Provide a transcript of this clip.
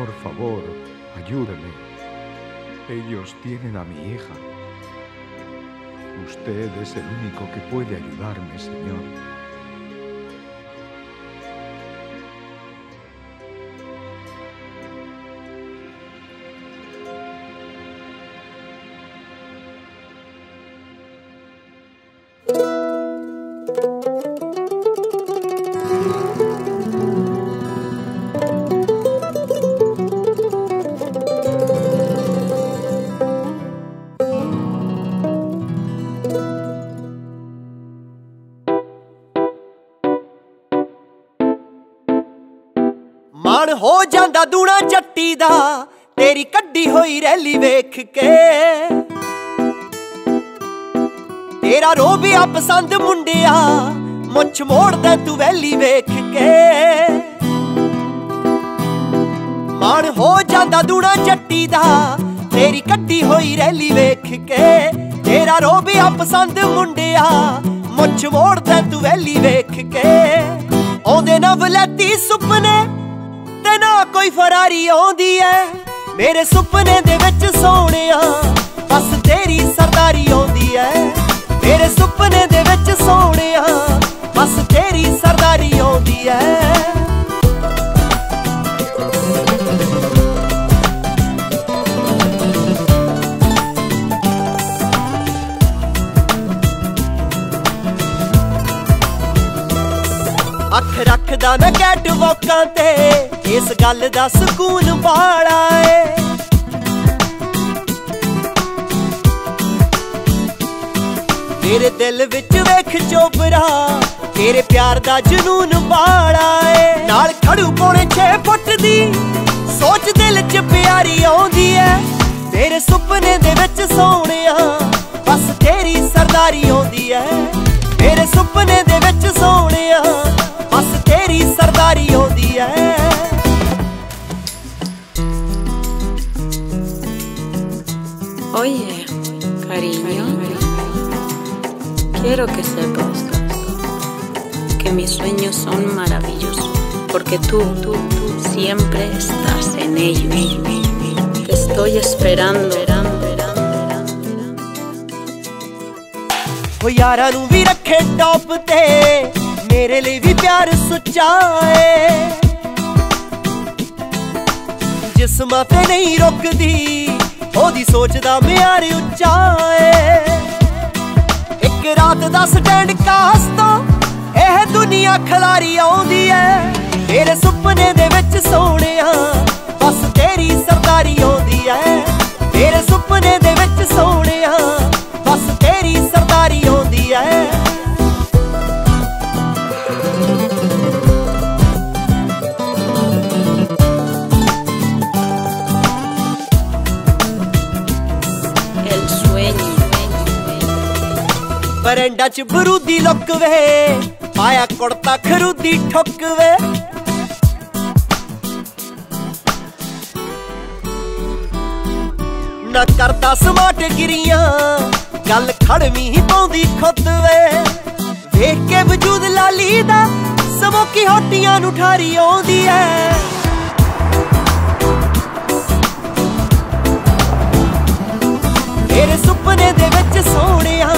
Por favor, ayúdeme. Ellos tienen a mi hija. Usted es el único que puede ayudarme, Señor. ਮਾਣ ਹੋ ਜਾਂਦਾ ਦੂਣਾ ਜੱਟੀ ਦਾ, ਤੇਰੀ ਕੱਢੀ ਹੋਈ ਰੈਲੀ ਵੇਖ ਕੇ। ਤੇਰਾ ਰੋਬਿਆ ਪਸੰਦ ਮੁੰਡਿਆ, ਮੁੱਛ ਮੋੜਦਾ ਤੂੰ ਵੈਲੀ ਵੇਖ ਕੇ। ਮਾਣ ਹੋ ਜਾਂਦਾ ਦੂਣਾ ਜੱਟੀ ਦਾ, ਤੇਰੀ ਕੱਢੀ ਹੋਈ ਰੈਲੀ ਵੇਖ ਕੇ। ਤੇਰਾ ਰੋਬਿਆ ਪਸੰਦ ਮੁੰਡਿਆ, ਮੁੱਛ ਮੋੜਦਾ ਤੂੰ ਵੈਲੀ ਵੇਖ ਕੇ। ਆਉਂਦੇ ਨਾ ਵਲੈਤੀ ਸੁਪਨੇ ਕੋਈ ਫਰਾਰੀ ਆਉਂਦੀ ਐ। ਮੇਰੇ ਸੁਪਨੇ ਦੇ ਵਿੱਚ ਸੋਹਣਿਆ, ਬਸ ਤੇਰੀ ਸਰਦਾਰੀ ਆਉਂਦੀ ਐ। ਮੇਰੇ ਸੁਪਨੇ ਦੇ ਵਿੱਚ ਸੋਹਣਿਆ, ਬਸ ਤੇਰੀ ਸਰਦਾਰੀ ਆਉਂਦੀ ਐ। ਅੱਖ ਨਾ ਕੈਟ ਵਾਕਾਂ ਤੇ। ਇਸ ਗੱਲ ਦਾ ਸਕੂਨ ਬਾੜਾ ਏ। ਤੇਰੇ ਦਿਲ ਵਿੱਚ ਵੇਖ ਚੋਬਰਾ, ਤੇਰੇ ਪਿਆਰ ਦਾ ਜਨੂਨ ਬਾੜਾ ਏ। ਨਾਲ ਖੜੂ ਪੌਣੇ 6 ਫੁੱਟ ਦੀ, ਸੋਚ ਦਿਲ 'ਚ ਪਿਆਰੀ ਆਉਂਦੀ ਐ ਤੇਰੇ ਸੁਪਨੇ ਦੇ ਵਿੱਚ ਸੋਹਣਿਆ, ਬਸ ਤੇਰੀ ਸਰਦਾਰੀ ਆਉਂਦੀ ਐ ਮੇਰੇ ਸੁਪਨੇ ਦੇ cariño, quiero que sepas que mis sueños son maravillosos, porque tú, tú, tú siempre estás en ellos. Te estoy esperando. ਓ ਯਾਰਾਂ ਨੂੰ ਵੀ ਰੱਖੇ ਟੌਪ ਤੇ ਮੇਰੇ ਲਈ ਵੀ ਪਿਆਰ ਸੁੱਚਾ ਏ ਜਿਸਮਾਂ ਤੇ ਨਹੀਂ ਰੁਕਦੀ ਉਹਦੀ ਸੋਚਦਾ ਮਿਆਰ ਉੱਚਾ ਏ। ਇੱਕ ਰਾਤ ਦਾ ਸਟੈਂਡ ਕਾਸ ਤੋਂ ਇਹ ਦੁਨੀਆ ਖਲਾਰੀ ਆਉਂਦੀ ਐ ਬਰੈਂਡਾ ਚ ਬਰੂਦੀ ਲੁੱਕ ਵੇ। ਪਾਇਆ ਕੁੜਤਾ ਖਰੂਦੀ ਠੁੱਕ ਵੇ। ਨਾ ਕਰਦਾ ਸਮਾਟ ਗਿਰੀਆਂ, ਗੱਲ ਖੜਵੀਂ ਹੀ ਪਾਉਂਦੀ ਖੁੱਤ ਵੇ। ਵੇਖ ਕੇ ਵਜੂਦ ਲਾਲੀ ਦਾ ਸਮੋਕੀ ਹੋਟੀਆਂ ਨੂੰ ਠਾਰੀ ਆਉਂਦੀ ਐ। ਤੇਰੇ ਸੁਪਨੇ ਦੇ ਵਿੱਚ ਸੋਹਣਿਆ